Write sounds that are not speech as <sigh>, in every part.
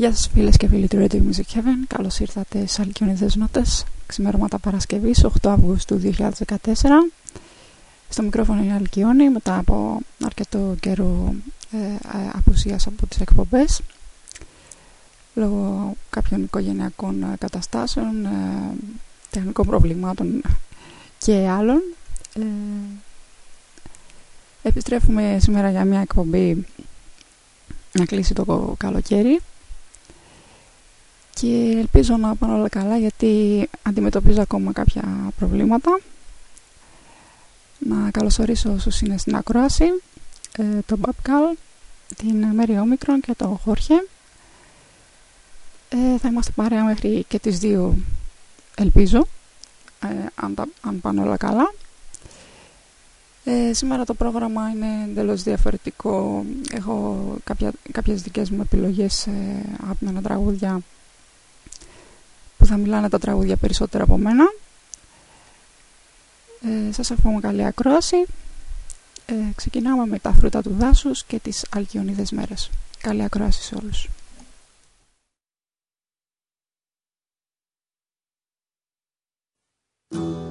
Γεια σας φίλες και φίλοι του Radio Music Heaven. Καλώς ήρθατε σε Αλκιονίδες Νότες Ξημερώματα Παρασκευής 8 Αυγούστου 2014 Στο μικρόφωνο είναι Αλκιόνη Μετά από αρκετό καιρό ε, ε, απουσίας από τις εκπομπές Λόγω κάποιων οικογενειακών ε, καταστάσεων ε, Τεχνικών προβλημάτων και άλλων. Ε, Επιστρέφουμε σήμερα για μια εκπομπή να κλείσει το καλοκαίρι και ελπίζω να πάνε όλα καλά γιατί αντιμετωπίζω ακόμα κάποια προβλήματα. Να καλωσορίσω όσους είναι στην ακρόαση, ε, τον Μπαπκάλ, την Μέρη Όμικρον και τον Χόρχε. Ε, θα είμαστε παρέα μέχρι και τις δύο, ελπίζω, ε, αν, τα, αν πάνε όλα καλά. Ε, σήμερα το πρόγραμμα είναι εντελώς διαφορετικό. Έχω κάποια, κάποιες δικές μου επιλογές ε, από ένα τραγούδια που θα μιλάνε τα τραγούδια περισσότερα από μένα. Ε, σας εύχομαι καλή ακρόαση. Ε, ξεκινάμε με τα φρούτα του δάσους και τις αλκιονίδες μέρες. Καλή ακρόαση σε όλους. Να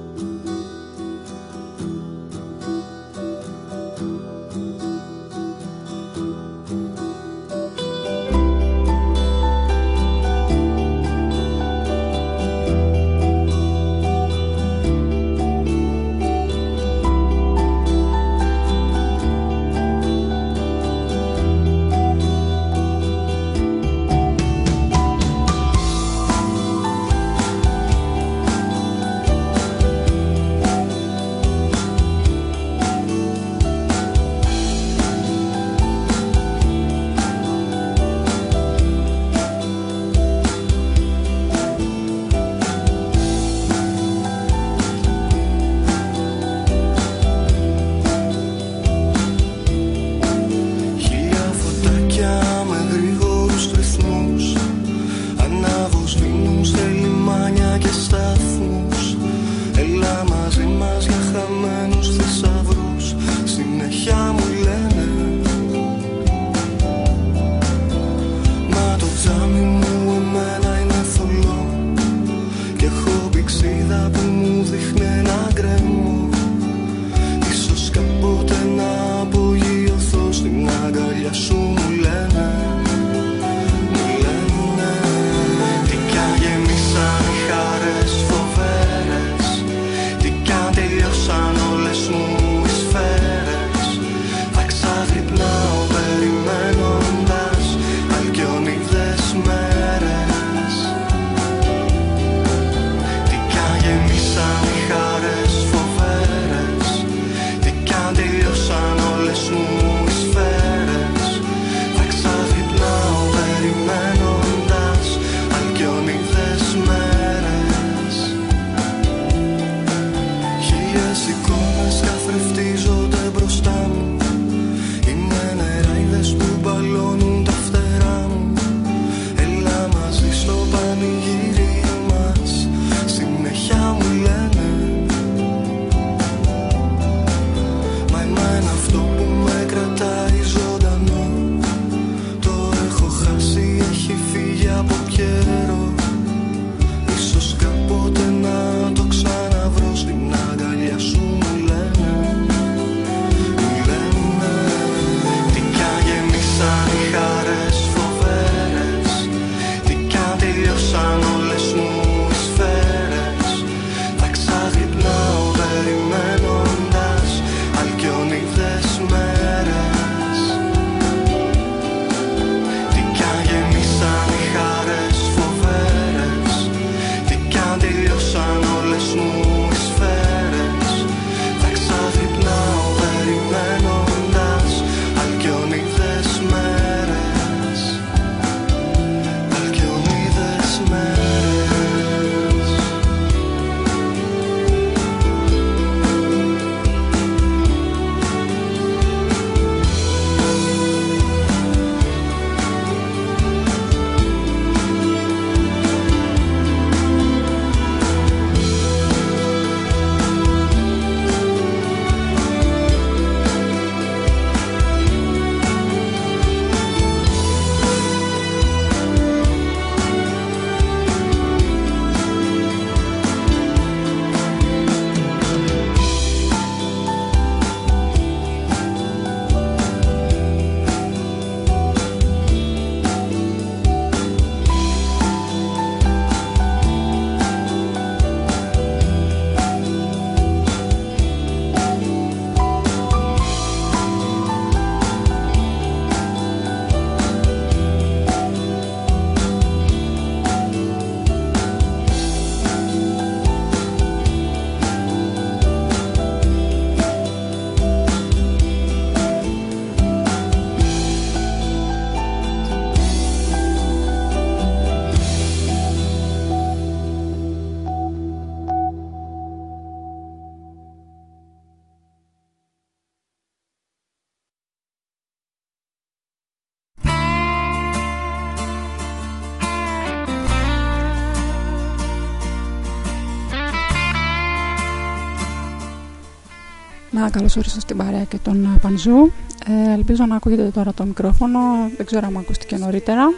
καλώς ορίσω στην παρέα και τον ε, Πανζού. Ε, ελπίζω να ακούγεται τώρα το μικρόφωνο. Δεν ξέρω αν ακούστηκε νωρίτερα.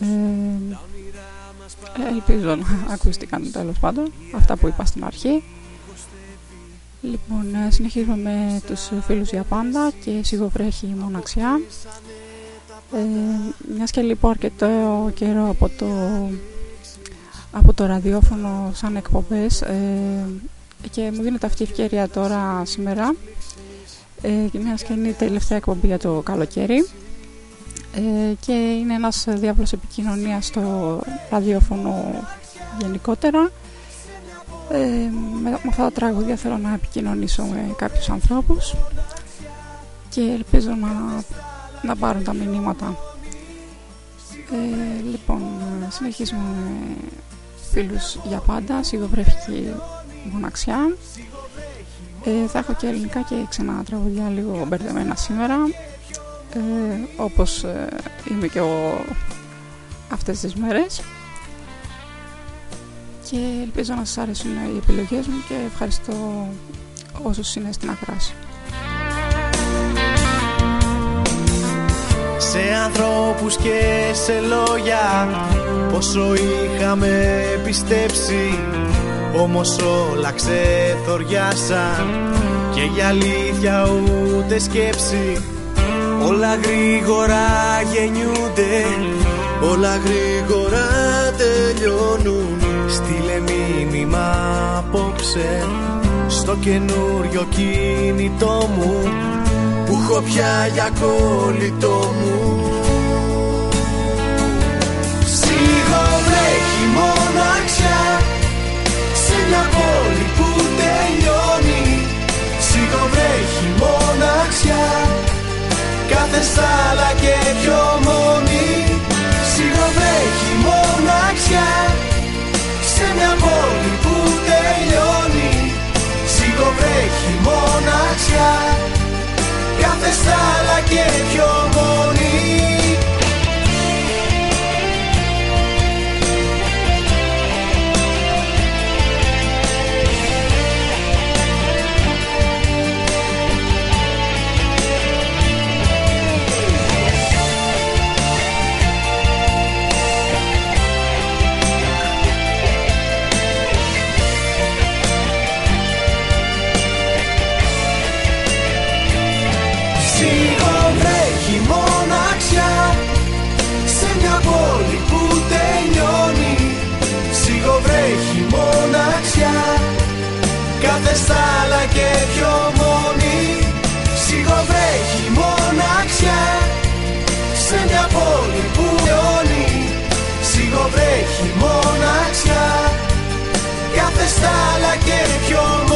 Ε, ελπίζω να <laughs> ακούστηκαν τέλος πάντων αυτά που είπα στην αρχή. Λοιπόν, ε, συνεχίζουμε με τους φίλους για πάντα και σιγοβρέχει μοναξιά. Ε, μιας και λοιπόν αρκετό καιρό από το, από το ραδιόφωνο σαν εκπομπές ε, και μου δίνεται αυτή η ευκαιρία τώρα σήμερα. Ε, μια και είναι η τελευταία εκπομπή για το καλοκαίρι. Ε, και είναι ένας διάβολος επικοινωνίας στο ραδιόφωνο γενικότερα. Ε, με, με αυτά τα τραγούδια θέλω να επικοινωνήσω με κάποιους ανθρώπους. Και ελπίζω να, να πάρουν τα μηνύματα. Ε, λοιπόν συνεχίζουμε με φίλους για πάντα. Σιγοβρέφικη μοναξιά. Ε, θα έχω και ελληνικά και ξένα τραγουδιά λίγο μπερδεμένα σήμερα ε, όπως ε, είμαι και εγώ αυτές τις μέρες και ελπίζω να σας αρέσουν οι επιλογές μου και ευχαριστώ όσους είναι στην ακράση. Σε ανθρώπους και σε λόγια πόσο είχαμε πιστέψει όμως όλα ξεθοριάσαν. Και για αλήθεια ούτε σκέψη Όλα γρήγορα γεννιούνται. Όλα γρήγορα τελειώνουν Στείλε μήνυμα απόψε. Στο καινούριο κινητό μου Που έχω πια για κολλητό μου μια πόλη που τελειώνει. Σιγοβρέ μοναξιά. Κάθε σάλα και πιο μόνη μοναξιά. Σε μια πόλη που τελειώνει. Σιγοβρέχει μοναξιά. Κάθε σάλα και πιο μόνη στάλα και πιο μόνη Σιγοβρέχει μοναξιά Σε μια πόλη που λιώνει Σιγοβρέχει μοναξιά Κάθε στάλα και πιο μόνη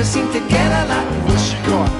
never seem to get a lot. What's she got?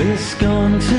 Visconti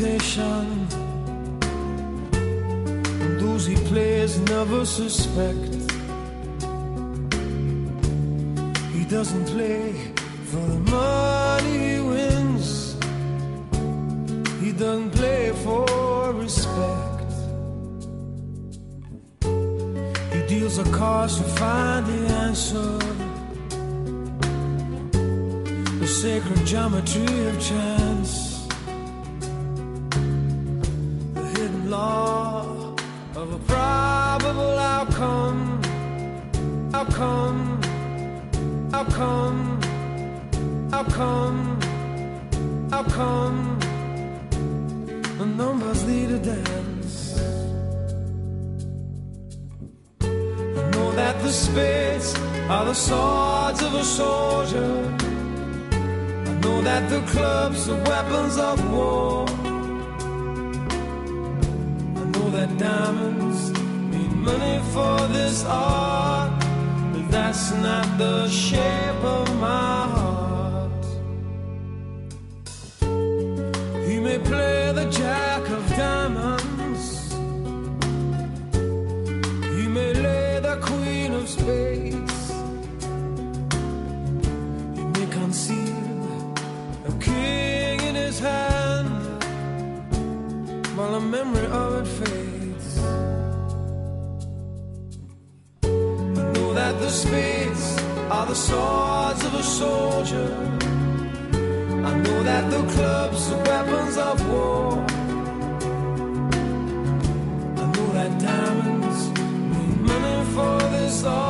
meditation. And those he plays never suspect. Outcome. Outcome. come? The numbers lead a dance. I know that the spades are the swords of a soldier. I know that the clubs are weapons of war. I know that diamonds mean money for this art, that's not the shape of my heart. The swords of a soldier. I know that the clubs are weapons of war. I know that diamonds mean money for this art,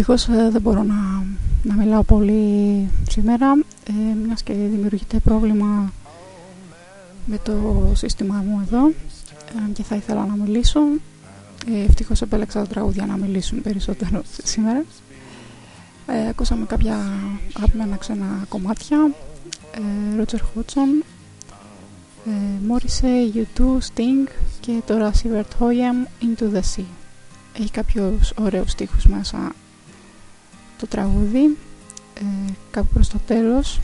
Δυστυχώς ε, δεν μπορώ να, να μιλάω πολύ σήμερα ε, μιας και δημιουργείται πρόβλημα με το σύστημά μου εδώ αν και θα ήθελα να μιλήσω. Ε, ευτυχώς επέλεξα τα τραγούδια να μιλήσουν περισσότερο <laughs> σήμερα. Ε, ακούσαμε κάποια αγαπημένα ξένα κομμάτια. Ε, Roger Hodgson ε, Morrissey, U2, Sting και τώρα Sievert Hoyam Into the Sea. Έχει κάποιους ωραίους στίχους μέσα το τραγούδι ε, κάπου προς το τέλος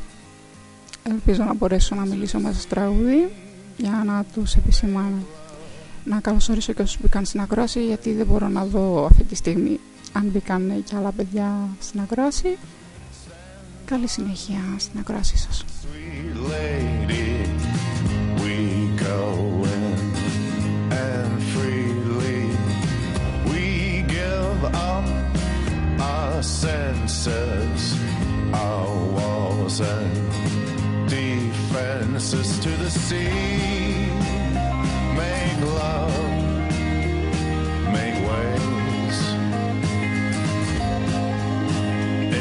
ελπίζω να μπορέσω να μιλήσω μέσα στο τραγούδι για να τους επισημάνω να καλωσορίσω και όσους μπήκαν στην ακρόαση γιατί δεν μπορώ να δω αυτή τη στιγμή αν μπήκαν και άλλα παιδιά στην ακρόαση. Καλή συνέχεια στην ακρόαση σας. Sweet lady, we go in and freely we give up our senses, our walls and defenses to the sea. Make love, make waves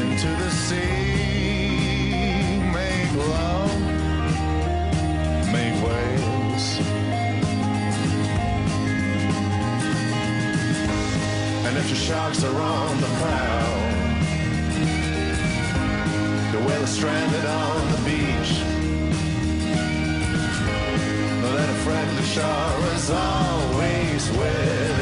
into the sea. Make love, make waves. And if the sharks are on the prowl, is stranded on the beach. Then a friendly shore is always within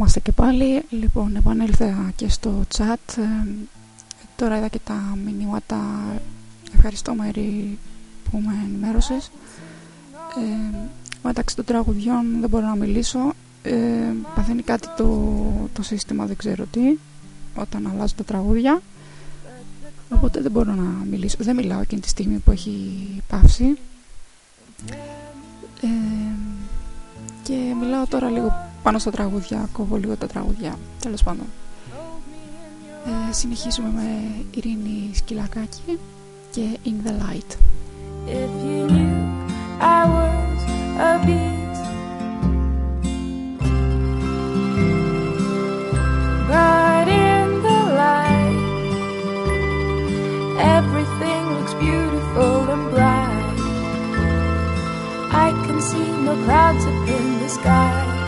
είμαστε και πάλι. Λοιπόν, επανέλθα και στο chat. Ε, τώρα είδα και τα μηνύματα. Ευχαριστώ Μαρή που με ενημέρωσες. Ε, μεταξύ των τραγουδιών δεν μπορώ να μιλήσω. Ε, παθαίνει κάτι το, το σύστημα, δεν ξέρω τι, όταν αλλάζω τα τραγούδια. Οπότε δεν μπορώ να μιλήσω. Δεν μιλάω εκείνη τη στιγμή που έχει πάυσει. Ε, και μιλάω τώρα λίγο πάνω στα τραγούδια, κόβω λίγο τα τραγούδια, τέλος πάντων. Ε, συνεχίζουμε με Ειρήνη Σκυλακάκη και In The Light. If you knew I was a beast, but in the light, everything looks beautiful and bright. I can see no clouds up in the sky.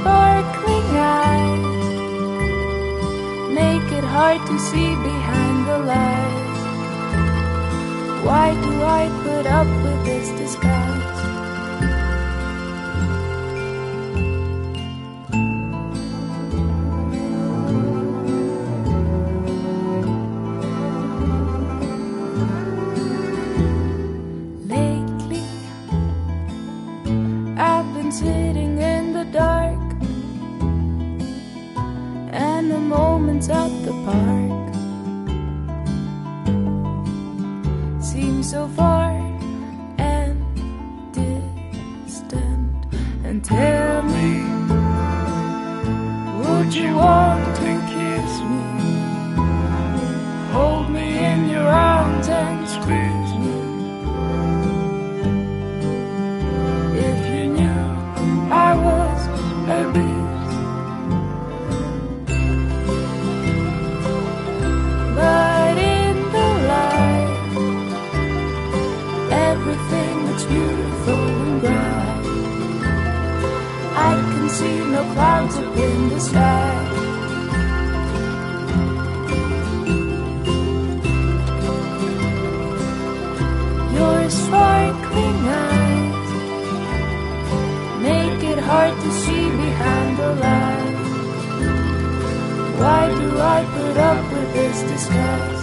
Sparkling eyes make it hard to see behind the lies. Why do I put up with this disguise? Out the park seems so far and distant. And tell me, would you want? I put up with this disguise?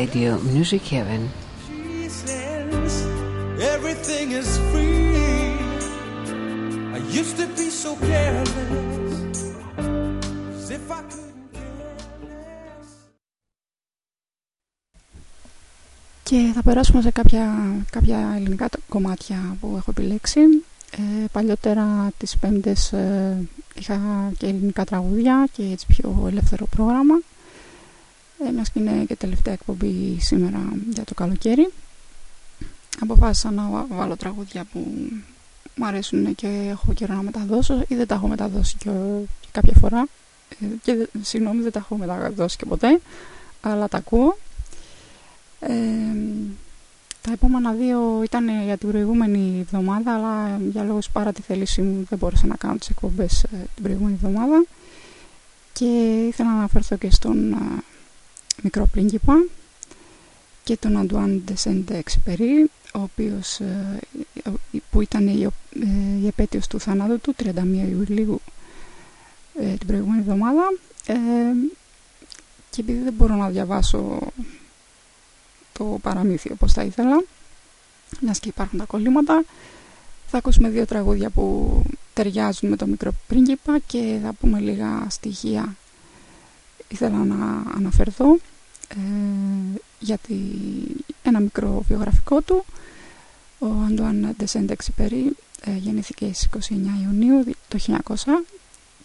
Radio Music Heaven. Jesus, everything is free. I used to be so careless, as if I couldn't care less. Και θα περάσουμε σε κάποια, κάποια ελληνικά τ- κομμάτια που έχω επιλέξει. Ε, παλιότερα τις πέμπτες ε, είχα και ελληνικά τραγούδια και έτσι πιο ελεύθερο πρόγραμμα. Ε, μιας και είναι και τελευταία εκπομπή σήμερα για το καλοκαίρι. Αποφάσισα να βα- βάλω τραγούδια που μου αρέσουν και έχω καιρό να μεταδώσω ή δεν τα έχω μεταδώσει και, και κάποια φορά. Ε, και δε- συγγνώμη δεν τα έχω μεταδώσει και ποτέ, αλλά τα ακούω. Ε, τα επόμενα δύο ήταν για την προηγούμενη εβδομάδα, αλλά για λόγους παρά τη θέλησή μου δεν μπόρεσα να κάνω τις εκπομπές ε, την προηγούμενη εβδομάδα. Και ήθελα να αναφερθώ και στον ε, μικρό πρίγκιπα και τον Αντουάν Ντεσέντε Εξυπερί, ο οποίος, ε, που ήταν η, ε, η επέτειος του θανάτου του, 31 Ιουλίου ε, την προηγούμενη εβδομάδα. Ε, και επειδή δεν μπορώ να διαβάσω το παραμύθι όπως θα ήθελα μιας και υπάρχουν τα κολλήματα θα ακούσουμε δύο τραγούδια που ταιριάζουν με το μικρό πρίγκιπα και θα πούμε λίγα στοιχεία ήθελα να αναφερθώ ε, γιατί ένα μικρό βιογραφικό του ο Αντουάν Ντεσέντε Εξυπερί ε, γεννήθηκε στις 29 Ιουνίου το 1900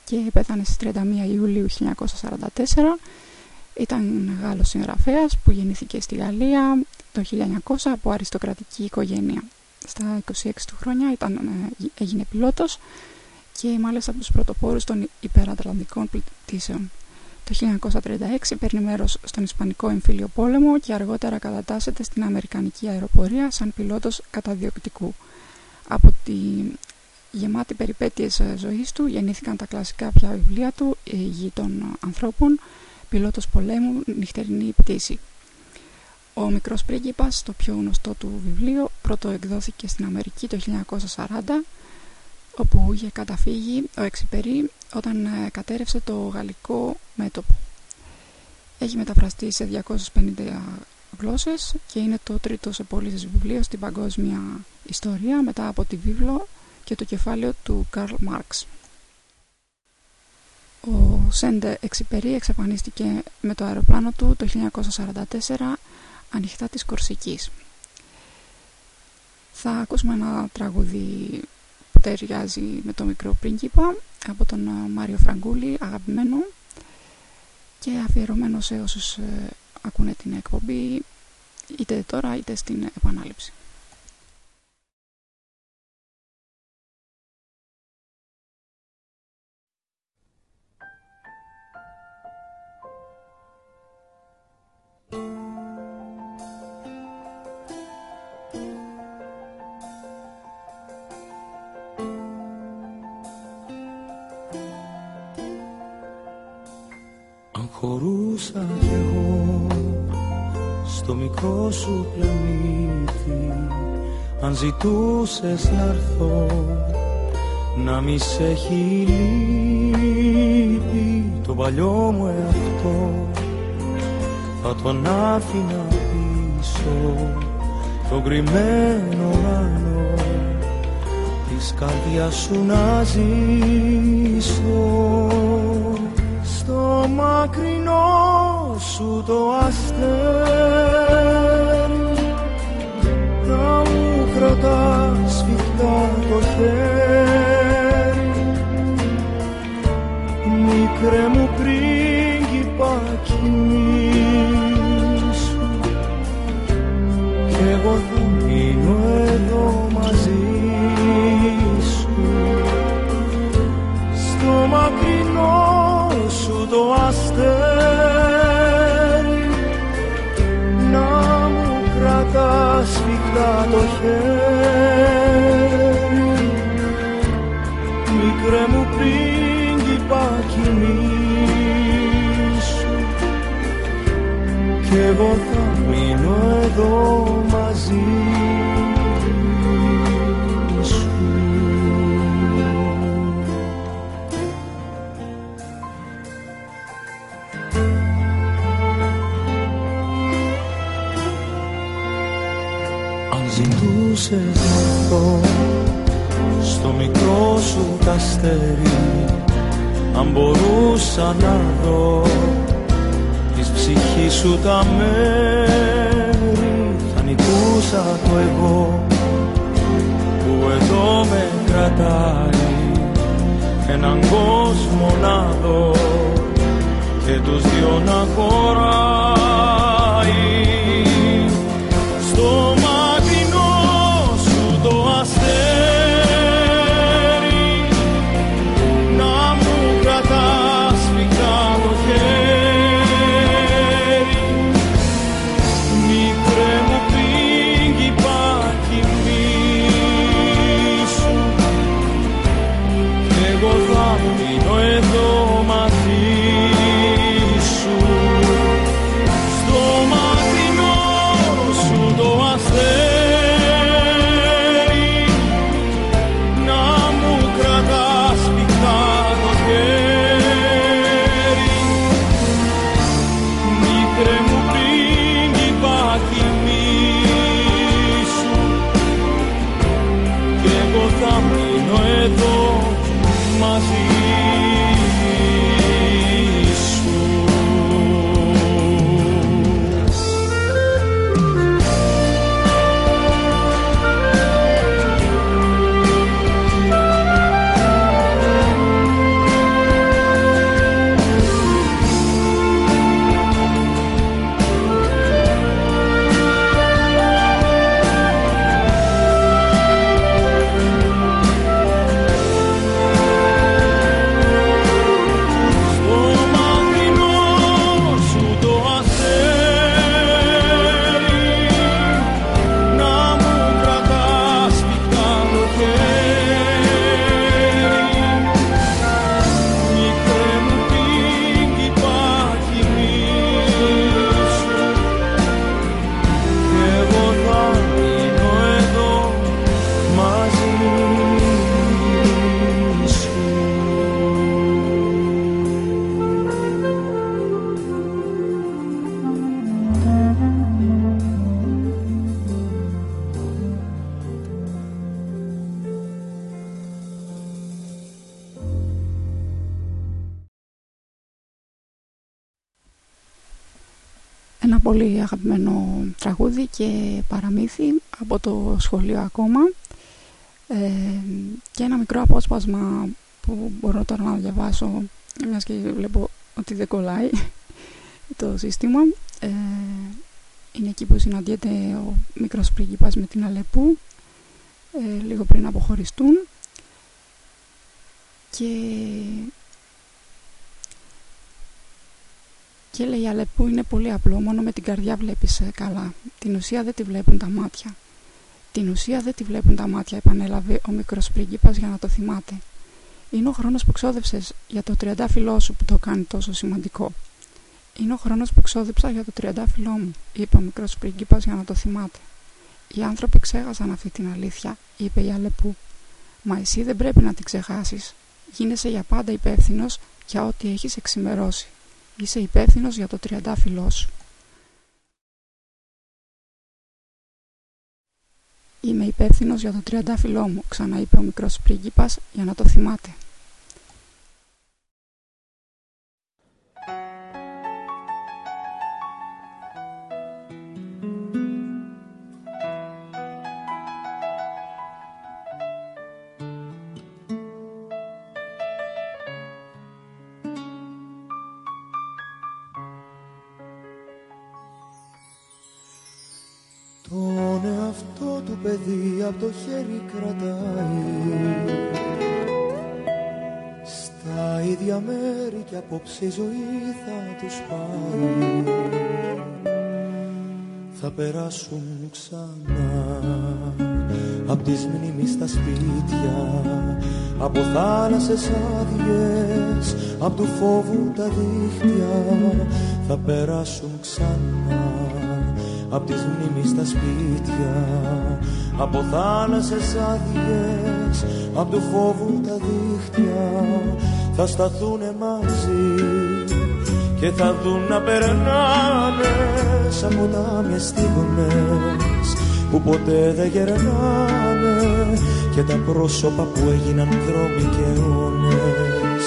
και πέθανε στις 31 Ιουλίου 1944 ήταν Γάλλος συγγραφέας που γεννήθηκε στη Γαλλία το 1900 από αριστοκρατική οικογένεια. Στα 26 του χρόνια ήταν, ε, έγινε πιλότος και μάλιστα από τους πρωτοπόρους των υπερατλαντικών πτήσεων. Το 1936 παίρνει μέρος στον Ισπανικό εμφύλιο πόλεμο και αργότερα κατατάσσεται στην Αμερικανική αεροπορία σαν πιλότος καταδιοκτικού. Από τη γεμάτη περιπέτειες ε, ζωής του γεννήθηκαν τα κλασικά πια βιβλία του «Η γη των ανθρώπων», «Πιλότος πολέμου», «Νυχτερινή πτήση». Ο μικρός πρίγκιπας, το πιο γνωστό του βιβλίο, πρώτο εκδόθηκε στην Αμερική το 1940, όπου είχε καταφύγει ο Εξυπερί όταν ε, κατέρευσε το γαλλικό μέτωπο. Έχει μεταφραστεί σε 250 γλώσσες και είναι το τρίτο σε πώληση βιβλίο στην παγκόσμια ιστορία μετά από τη βίβλο και το κεφάλαιο του Καρλ Μάρξ. Ο Σέντε Εξυπερί εξαφανίστηκε με το αεροπλάνο του το 1944 ανοιχτά της Κορσικής. Θα ακούσουμε ένα τραγούδι που ταιριάζει με το μικρό πρίγκιπα από τον Μάριο Φραγκούλη, αγαπημένο και αφιερωμένο σε όσους ε, ακούνε την εκπομπή είτε τώρα είτε στην επανάληψη. Αν χωρούσα κι εγώ στο μικρό σου πλανήτη. Αν ζητούσες να έρθω να μη σε έχει λείπει το παλιό μου εαυτό. Θα τον άφηνα πίσω το κρυμμένο ουρανό της καρδιάς σου να ζήσω. στο μακρινός σου το αστέρι. Να μου κρατάς σφιχτά το χέρι. Μικρέ μου πρίγκιπα σφιχτά σου καστέρι αν μπορούσα να δω της ψυχής σου τα μέρη θα νικούσα το εγώ που εδώ με κρατάει. Έναν κόσμο να δω και τους δυο να χωράει σχολείο ακόμα. Ε, και ένα μικρό απόσπασμα που μπορώ τώρα να διαβάσω μιας και βλέπω ότι δεν κολλάει <laughs> το σύστημα. Ε, είναι εκεί που συναντιέται ο μικρός πρίγκιπας με την Αλεπού ε, λίγο πριν αποχωριστούν. Και και λέει η Αλεπού είναι πολύ απλό μόνο με την καρδιά βλέπεις ε, καλά. Την ουσία δεν τη βλέπουν τα μάτια την ουσία δεν τη βλέπουν τα μάτια επανέλαβε ο μικρός πρίγκιπας για να το θυμάται είναι ο χρόνος που ξόδεψες για το τριαντάφυλλό σου που το κάνει τόσο σημαντικό είναι ο χρόνος που ξόδεψα για το τριαντάφυλλό μου, είπε ο μικρός πρίγκιπας για να το θυμάται. Οι άνθρωποι ξέχασαν αυτή την αλήθεια, είπε η Αλεπού. Μα εσύ δεν πρέπει να την ξεχάσεις. Γίνεσαι για πάντα υπεύθυνος για ό,τι έχεις εξημερώσει. Είσαι υπεύθυνος για το τριαντάφυλλό σου. Είμαι υπεύθυνος για το τριαντάφυλλό μου, ξαναείπε ο μικρός πρίγκιπας για να το θυμάται. Τον εαυτό του παιδί από το χέρι κρατάει. Στα ίδια μέρη και απόψε η ζωή θα τους πάει. Θα περάσουν ξανά Απ' τις μνήμεις στα σπίτια Από θάλασσες άδειες Απ' του φόβου τα δίχτυα. Θα περάσουν ξανά Απ' τις μνήμεις στα σπίτια Από θάλασσες άδειες Απ' του φόβου τα δίχτυα Θα σταθούνε μαζί Και θα δουν να περνάνε Σαν ποτάμιες στιγμές Που ποτέ δεν γερνάνε Και τα πρόσωπα που έγιναν δρόμοι και αιώνες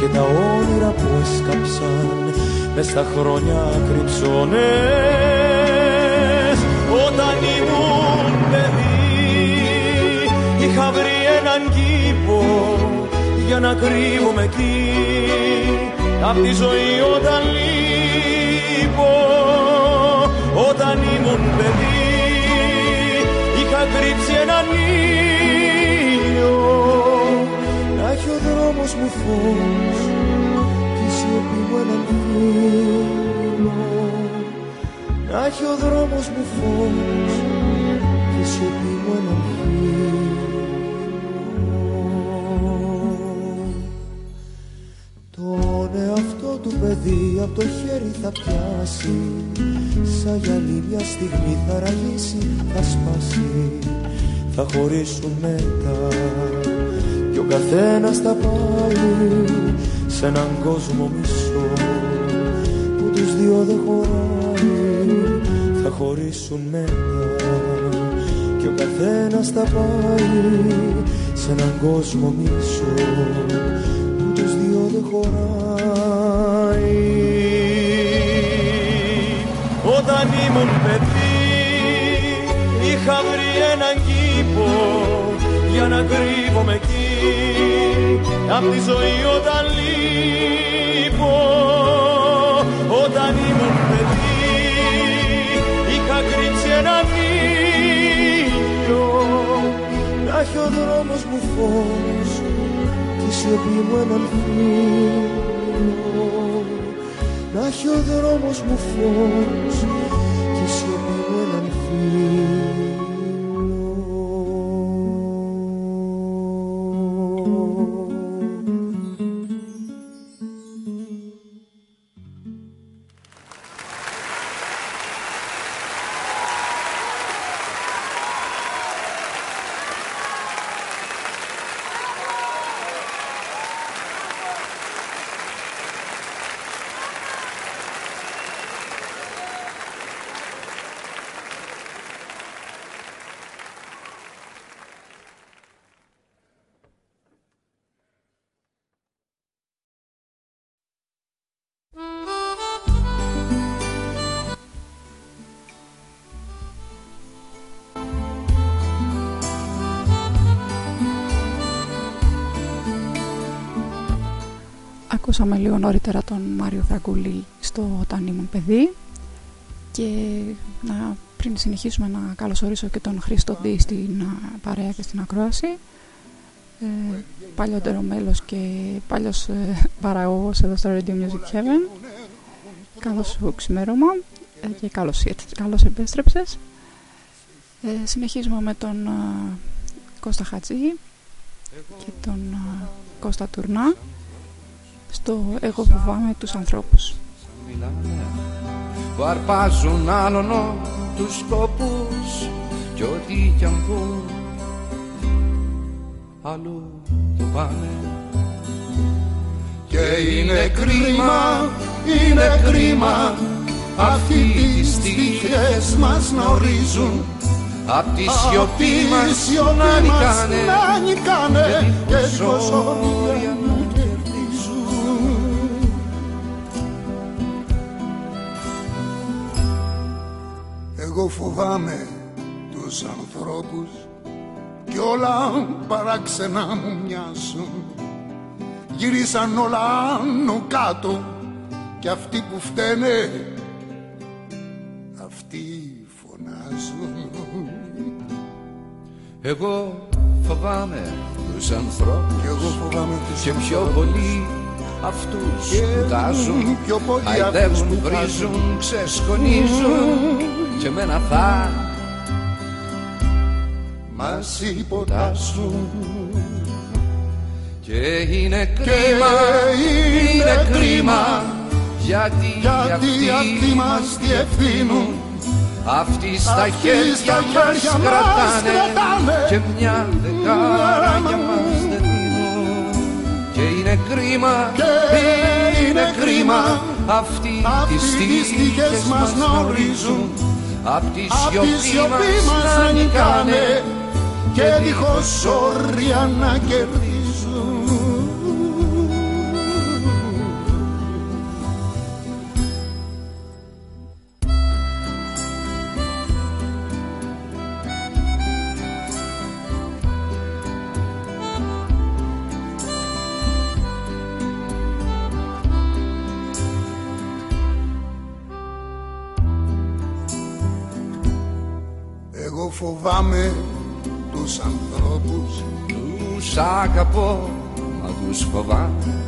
Και τα όνειρα που έσκαψαν Μες στα χρόνια κρυψώνες είχα βρει έναν κήπο για να κρύβομαι εκεί. Απ' τη ζωή όταν λείπω όταν ήμουν παιδί είχα κρύψει έναν ήλιο. Να έχει ο δρόμος μου φως και η σιωπή μου έναν φίλο. Να έχει ο δρόμος μου φως και η σιωπή μου έναν φίλο. Τον εαυτό του παιδί από το χέρι θα πιάσει. Σαν γυαλί μια στιγμή θα ραγίσει, θα σπάσει. Θα χωρίσουν μετά κι ο καθένας θα πάει σε έναν κόσμο μισό που τους δυο δεν χωράει. Θα χωρίσουν μετά και ο καθένας θα πάει σε έναν κόσμο μισό που τους δυο δεν χωράει ήμουν παιδί είχα βρει έναν κήπο για να κρύβομαι εκεί. Απ' τη ζωή όταν λείπω όταν ήμουν παιδί είχα κρύψει έναν ήλιο. Να έχει ο δρόμος μου φως και η σιωπή μου έναν φίλο. Να έχει ο δρόμος μου φως Ακούσαμε λίγο νωρίτερα τον Μάριο Φραγκούλη στο «Όταν ήμουν παιδί» και να, πριν συνεχίσουμε να καλωσορίσω και τον Χρήστο Ντί στην α, παρέα και στην ακρόαση. Ε, παλιότερο μέλος και παλιός ε, παραγωγός εδώ στο Radio Music Heaven. Καλώς σου ξημέρωμα ε, και καλώς, ήρθες- καλώς επέστρεψες. Ε, συνεχίζουμε με τον α, Κώστα Χατζή και τον α, Κώστα Τουρνά στο «Εγώ φοβάμαι τους ανθρώπους». μιλάνε που αρπάζουν άλλον τους σκοπούς κι ό,τι κι αν πούν. Αλλού το πάνε. Και είναι κρίμα, είναι κρίμα αυτοί τις τύχες μας να ορίζουν. Απ' τη σιωπή μας να νικάνε. και δίχως όρια Εγώ φοβάμαι τους ανθρώπους κι όλα παράξενα μου μοιάζουν. Γυρίσαν όλα άνω κάτω και αυτοί που φταίνε αυτοί φωνάζουν. Εγώ φοβάμαι τους ανθρώπους Κι εγώ φοβάμαι τους και πιο ανθρώπους. πολύ αυτούς Και που τάζουν, πιο πολύ αυτούς αηδεύουν, που βρίζουν, ξεσκονίζουν και μένα θα μας υποτάσσουν. Και είναι κρίμα, είναι κρίμα γιατί, γιατί αυτοί αυτοί μας διευθύνουν. Αυτοί στα Αυτοί χέρια στα μας χέρια μας κρατάνε κρατάνε. και μια δεκάρα για μας δεν δίνουν. Και είναι κρίμα, Και είναι κρίμα αυτοί Αυτοί τις τις τύχες μας να ορίζουν απ' τη Απ' τη σιωπή σιωπή μας μας να νικάνε και δίχως όρια να κερδίζουν Εγώ φοβάμαι τους ανθρώπους. Τους αγαπώ μα τους φοβάμαι.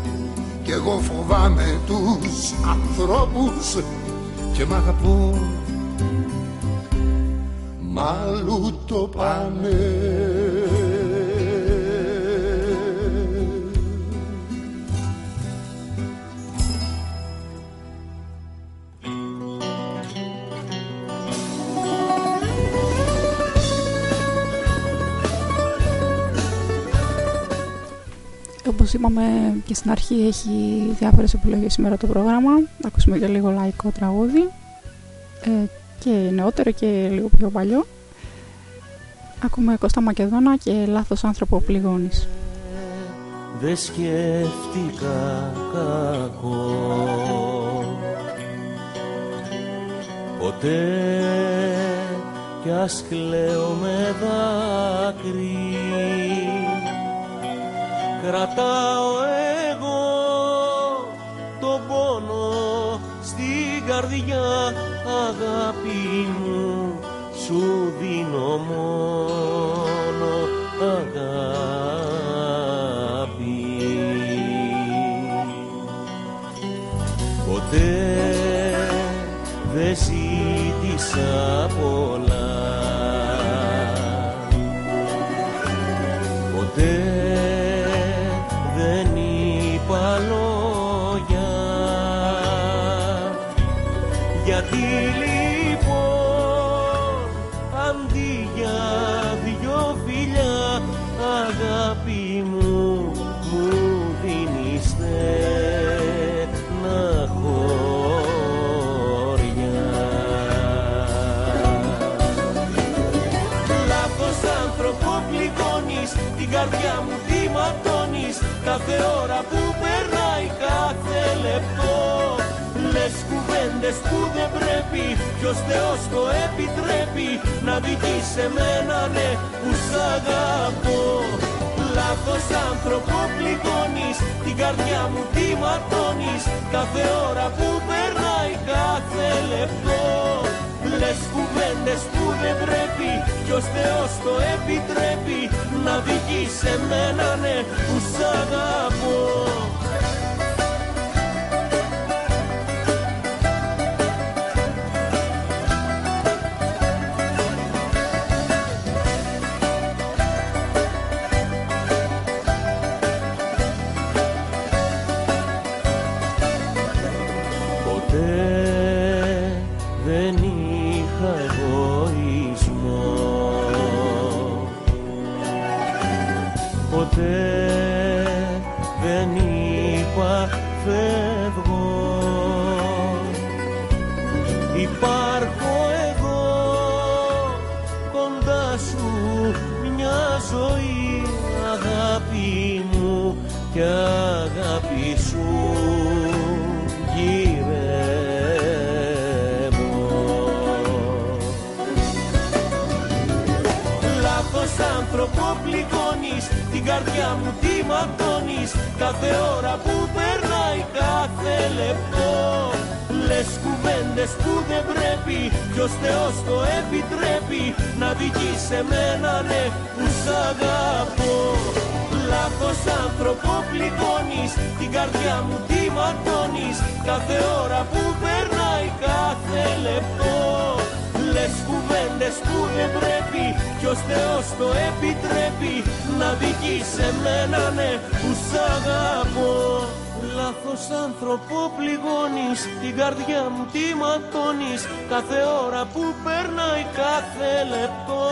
Και εγώ φοβάμαι τους ανθρώπους. Και μ' αγαπούν. Μ' αλλού το πάνε είπαμε και στην αρχή έχει διάφορες επιλογές σήμερα το πρόγραμμα. Θα ακούσουμε και λίγο λαϊκό τραγούδι ε, και νεότερο και λίγο πιο παλιό. Ακούμε Κώστα Μακεδόνα και λάθος άνθρωπο πληγώνεις. δεν σκέφτηκα κακό Ποτέ κι ας κλαίω με δάκρυ Κρατάω εγώ το πόνο στην καρδιά αγάπη μου σου δίνω μόνο αγάπη. Ποτέ δεν ζήτησα πολλά κουβέντες που δεν πρέπει Ποιος Θεός το επιτρέπει. Να δικείς σε μένα ναι που σ' αγαπώ. Λάθος άνθρωπο πληγώνεις Την καρδιά μου τη ματώνεις Κάθε ώρα που περνάει κάθε λεπτό. Λες κουβέντες που δεν πρέπει Κι ο Θεός το επιτρέπει. Να βγει σε μένα ναι που σ' αγαπώ Κάθε ώρα που περνάει κάθε λεπτό Λες κουβέντες που δεν πρέπει Κι ο Θεός το επιτρέπει Να βγει σε μένα ναι που σ' αγαπώ. Λάθος άνθρωπο πληγώνεις Την καρδιά μου τη ματώνεις Κάθε ώρα που περνάει κάθε λεπτό Λες κουβέντες που δεν πρέπει Κι ο Θεός το επιτρέπει. Να βγει σε μένα ναι που σ' αγαπώ. Λάθος άνθρωπο πληγώνεις Την καρδιά μου τη ματώνεις. Κάθε ώρα που περνάει κάθε λεπτό.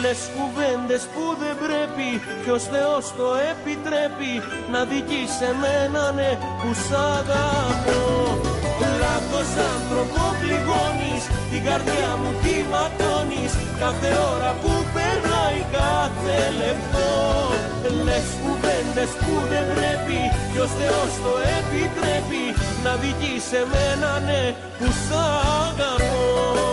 Λες κουβέντες που δεν πρέπει Κι ο Θεός το επιτρέπει. Να βγει σε μένα ναι που σ' αγαπώ. Λάθος άνθρωπο πληγώνεις Την καρδιά μου τη ματώνεις Κάθε ώρα που περνάει κάθε λεπτό. Λες κουβέντες που δεν πρέπει Κι ο Θεός το επιτρέπει. Να βγει σε μένα ναι που σ' αγαπώ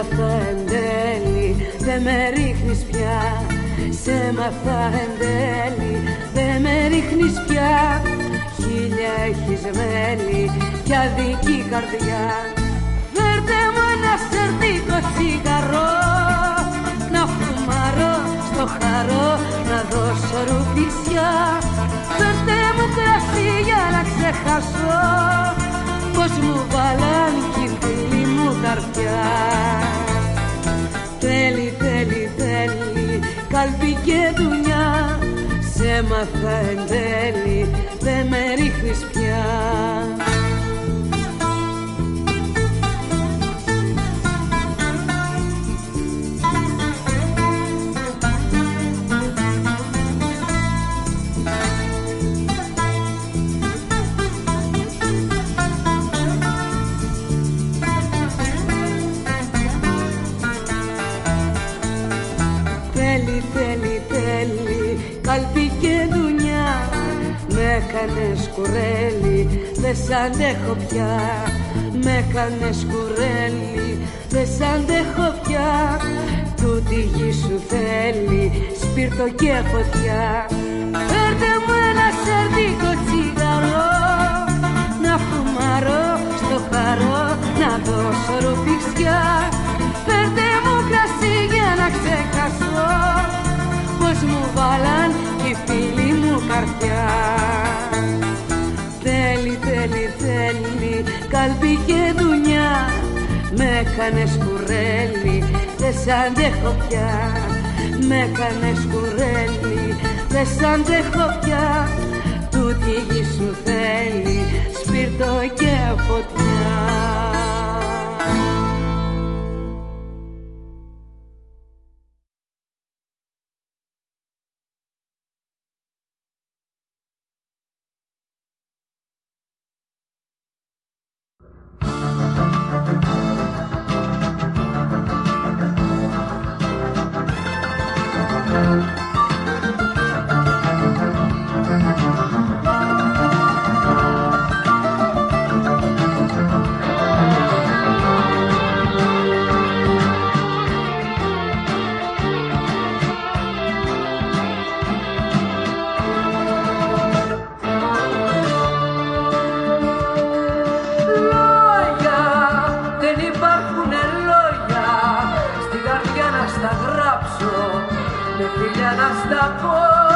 μαθα εν τέλει, δε με ρίχνεις πια Σε μαθα εν τέλει, δε με ρίχνεις πια. Χίλια έχεις μέλη κι αδική καρδιά. Φέρτε μου ένα σερτίκο τσιγαρό Να φουμαρώ στο χαρό, να δώσω ρουφισιά Φέρτε μου κρασί για να ξεχάσω Πως μου βάλαν κι η φίλη μου καρδιά. Θέλει, θέλει, θέλει, καλπί και δουλειά. Σε μάθα εν τέλει, δεν με ρίχνεις πια Με έκανες κουρέλι, δεν σ' αντέχω πια. Με έκανες κουρέλι, δεν σ' αντέχω πια. Τούτη γη σου θέλει, σπίρτο και φωτιά. Φέρτε μου ένα σερδίκο τσιγαρό Να φουμαρώ στο χαρό, να δώσω ρουφιξιά. Φέρτε μου κρασί για να ξεχάσω Πως μου βάλαν κι οι φίλοι μου καρδιά Θέλει, θέλει, θέλει, καλπί και δουλειά. Με έκανες κουρέλι, δεν σ' αντέχω πια. Με έκανες κουρέλι, δεν σ' αντέχω πια. Τούτη η γη σου θέλει, σπίρτο και φωτιά στα γράψω με φιλιά να στα πω.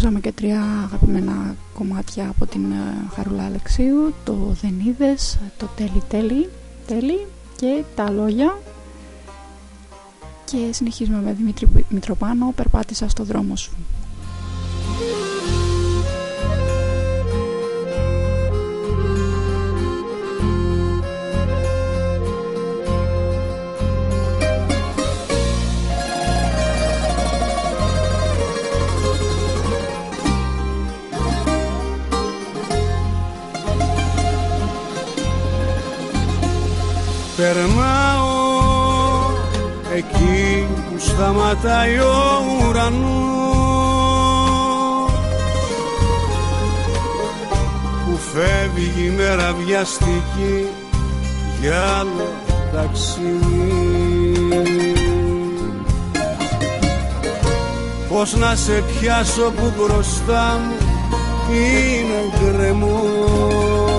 Ακούσαμε και τρία αγαπημένα κομμάτια από την ε, Χαρούλα Αλεξίου. Το «Δεν είδες», το «Τέλει τέλει», τέλει και τα λόγια. Και συνεχίζουμε με Δημήτρη Μητροπάνο. «Περπάτησα στο δρόμο σου». Σταματάει ο ουρανός. Που φεύγει η μέρα βιαστική για άλλο ταξίδι Πώς να σε πιάσω που μπροστά μου είναι γκρεμός.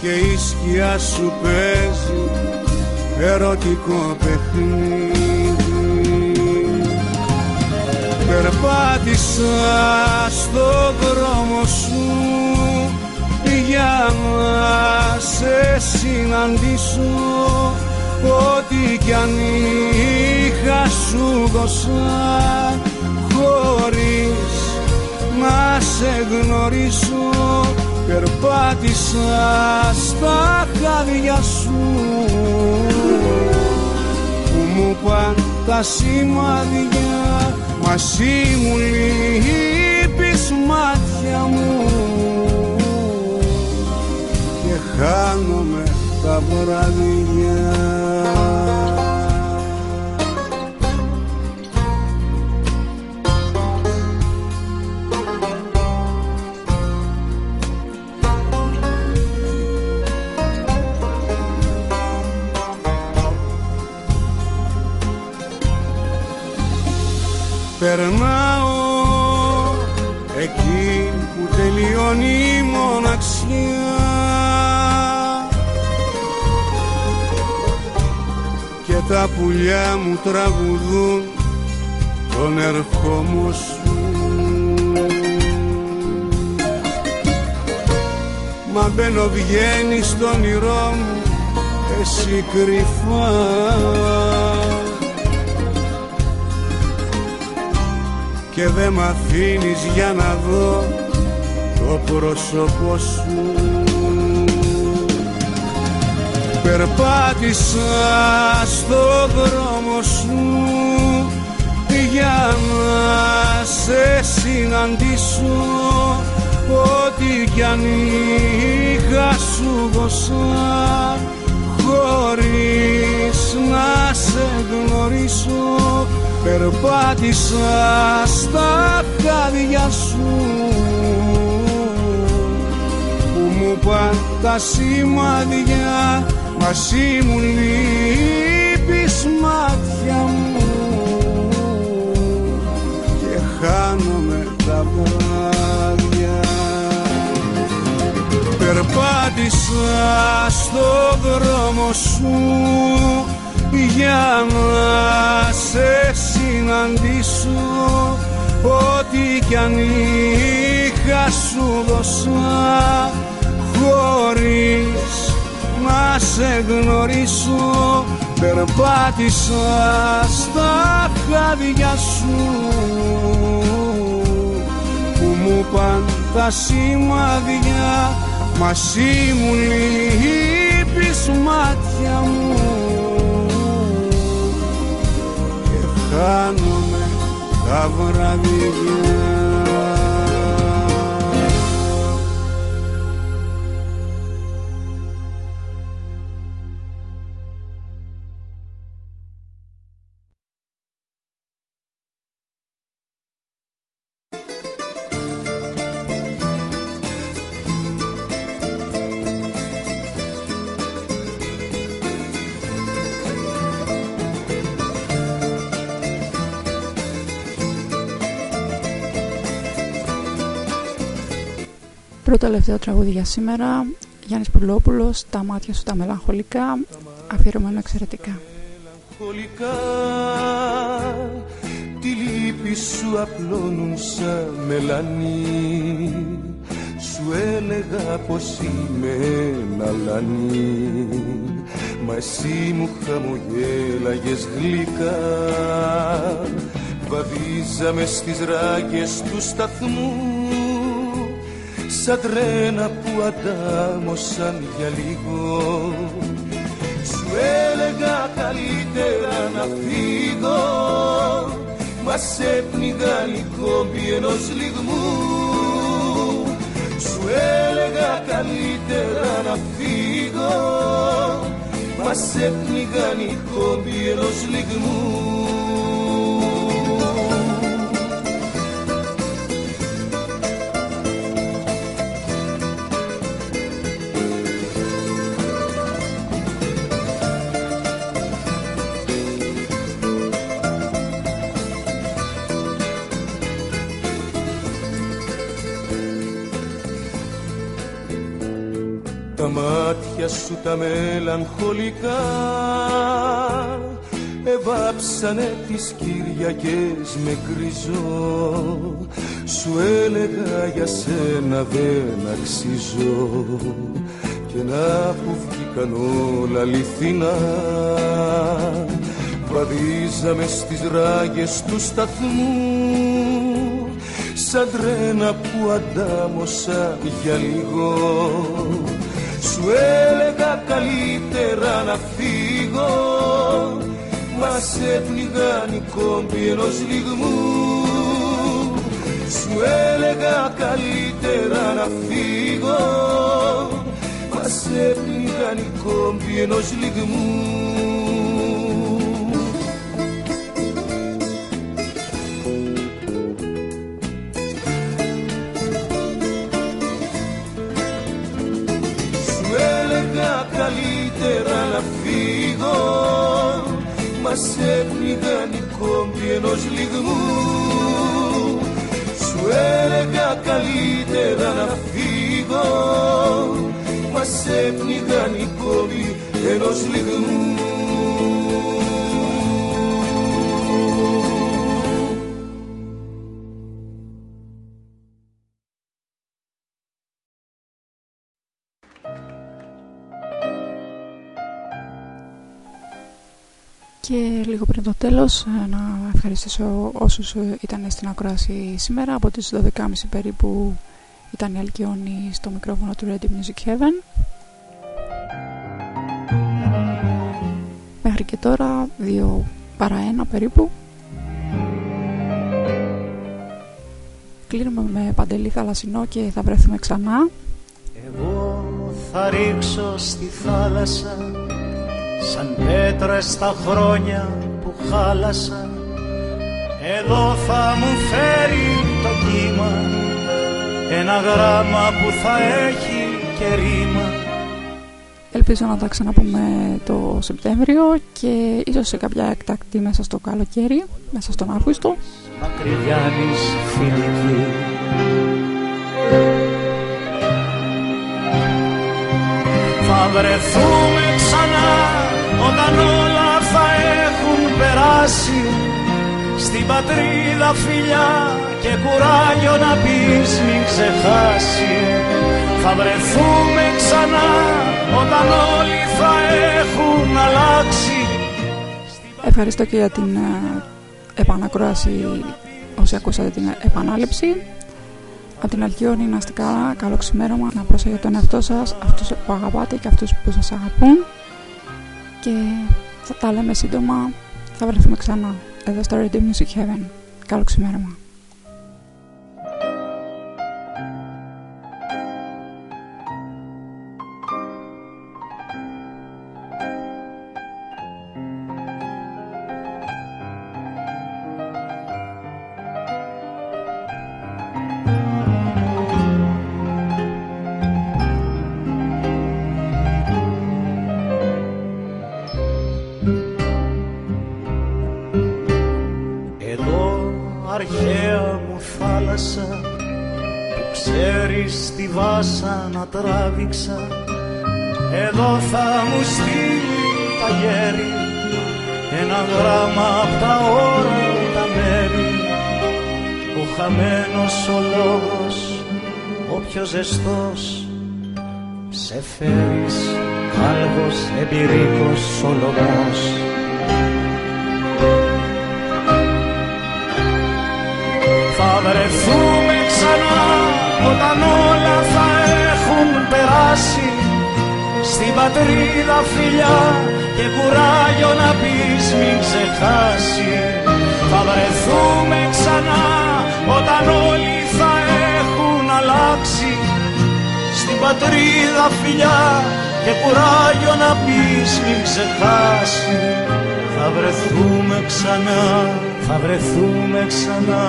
Και η σκιά σου παίζει ερωτικό παιχνίδι. Περπάτησα στο δρόμο σου. Για να σε συναντήσω. Ό,τι κι αν είχα σου δώσα. Χωρίς να σε γνωρίσω. Περπάτησα στα χάδια σου μου παν τα σημάδια μαζί μου λείπεις μάτια μου. Και χάνομαι τα βράδια πουλιά μου τραγουδούν τον ερχόμο σου. Μα μπαίνω βγαίνει στον όνειρό μου εσύ κρυφά. Και δε μ' αφήνεις για να δω το πρόσωπό σου Περπάτησα στο δρόμο σου. Για να σε συναντήσω. Ό,τι κι αν είχα σου δώσα χωρίς να σε γνωρίσω Περπάτησα στα χάδια σου. Που μου παν τα σημάδια μαζί μου λείπεις μάτια μου. Και χάνομαι τα βράδια Περπάτησα στο δρόμο σου για να σε συναντήσω. Ό,τι κι αν είχα σου δώσα χωρίς να σε γνωρίσω περπάτησα στα χάδια σου που μου παν τα σημάδια μαζί μου λείπεις μάτια μου. Και χάνομαι τα βραδιά τελευταίο τραγούδι για σήμερα. Γιάννης Πουλόπουλος Τα μάτια σου τα μελαγχολικά Αφιερωμένο εξαιρετικά. Μελαγχολικά Τη λύπη σου απλώνουν σαν μελανί Σου έλεγα πως είμαι ένα λανί Μα εσύ μου χαμογέλαγες γλυκά. Βαδίζαμε στις ράγες του σταθμού Σαν τρένα που αντάμωσαν για λίγο. Σου έλεγα καλύτερα να φύγω Μας σε πνιγαν οι κόμποι ενός λιγμού. Σου έλεγα καλύτερα να φύγω Μας σε πνιγαν οι κόμποι ενός λιγμού μάτια σου τα μελαγχολικά. Εβάψανε τις Κυριακές με γκριζό. Σου έλεγα για σένα δεν αξίζω. Και να που βγήκαν όλα αληθινά Βαδίζαμε στις ράγες του σταθμού. Σαν τρένα που αντάμωσα για λίγο Σου έλεγα καλύτερα να φύγω Μας σε πνιγαν οι κόμποι ενός λιγμού. Σου έλεγα καλύτερα να φύγω Μας σε πνιγαν οι κόμποι ενός λιγμού Μας σε πνιγαν οι κόμποι ενός λιγμού. Σου έλεγα καλύτερα να φύγω. Μας σε πνιγαν οι κόμποι ενός λιγμού Και λίγο πριν το τέλος ε, να ευχαριστήσω όσους ε, ήταν στην ακρόαση σήμερα. Από τις 12.30 περίπου ήταν η Αλκιόνη στο μικρόφωνο του Ready Music Heaven. Μέχρι και τώρα δύο παρά ένα περίπου. Κλείνουμε με παντελή θαλασσινό και θα βρεθούμε ξανά. Εγώ θα ρίξω στη θάλασσα σαν πέτρες τα χρόνια που χάλασα εδώ θα μου φέρει το κύμα ένα γράμμα που θα έχει και ρήμα. Ελπίζω να τα ξαναπούμε το Σεπτέμβριο και ίσως σε κάποια εκτακτή μέσα στο καλοκαίρι, μέσα στον Αύγουστο. Μακρυγιάννης φιλική. Θα βρεθούμε ξανά όταν όλα θα περάσει στην πατρίδα φιλιά και κουράγιο να πεις μην ξεχάσει. Θα βρεθούμε ξανά όταν όλοι θα έχουν αλλάξει. Ευχαριστώ και για την ε, επανακρόαση όσοι ακούσατε την επανάληψη. Από την Αλκιόνη να είστε καλά, καλό ξημέρωμα, να προσέχετε τον εαυτό σας, αυτούς που αγαπάτε και αυτούς που σας αγαπούν και θα τα λέμε σύντομα, θα βρεθούμε ξανά εδώ στο Radio Music Heaven. Καλό ξημέρωμα. Πιο ζεστός. Σε φέρεις κάλγος εμπειρίκος ο λογός Θα βρεθούμε ξανά όταν όλα θα έχουν περάσει. Στην πατρίδα φιλιά και κουράγιο να πεις μην ξεχάσεις. Θα βρεθούμε ξανά όταν όλοι θα πατρίδα φιλιά και κουράγιο να πεις μην ξεχάσει. Θα βρεθούμε ξανά, θα βρεθούμε ξανά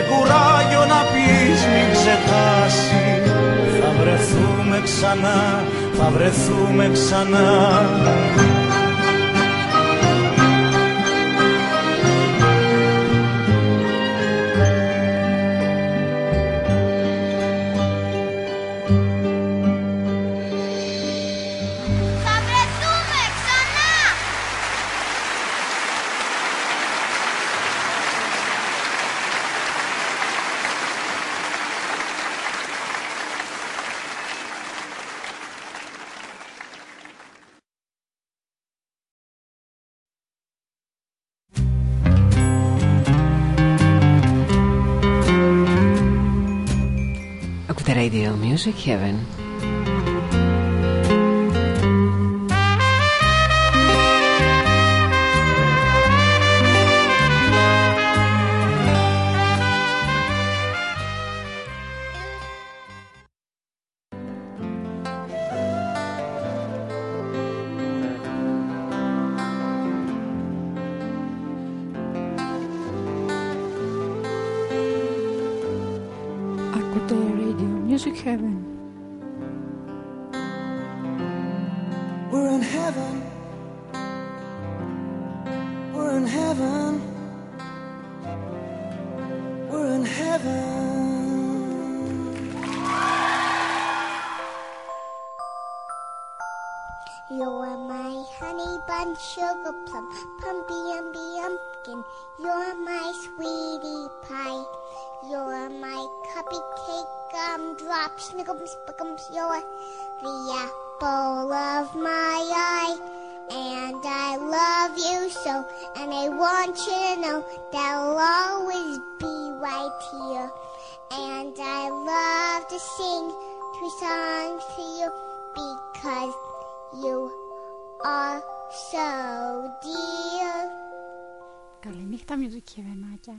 και κουράγιο να πεις μην ξεχάσει. Θα βρεθούμε ξανά, θα βρεθούμε ξανά Music Heaven. gumdrop, snickums, spickums. You're the apple of my eye. And I love you so, and I want you to know that I'll always be right here. And I love to sing two songs to you because you are so dear. Καληνύχτα, music heavenάκια.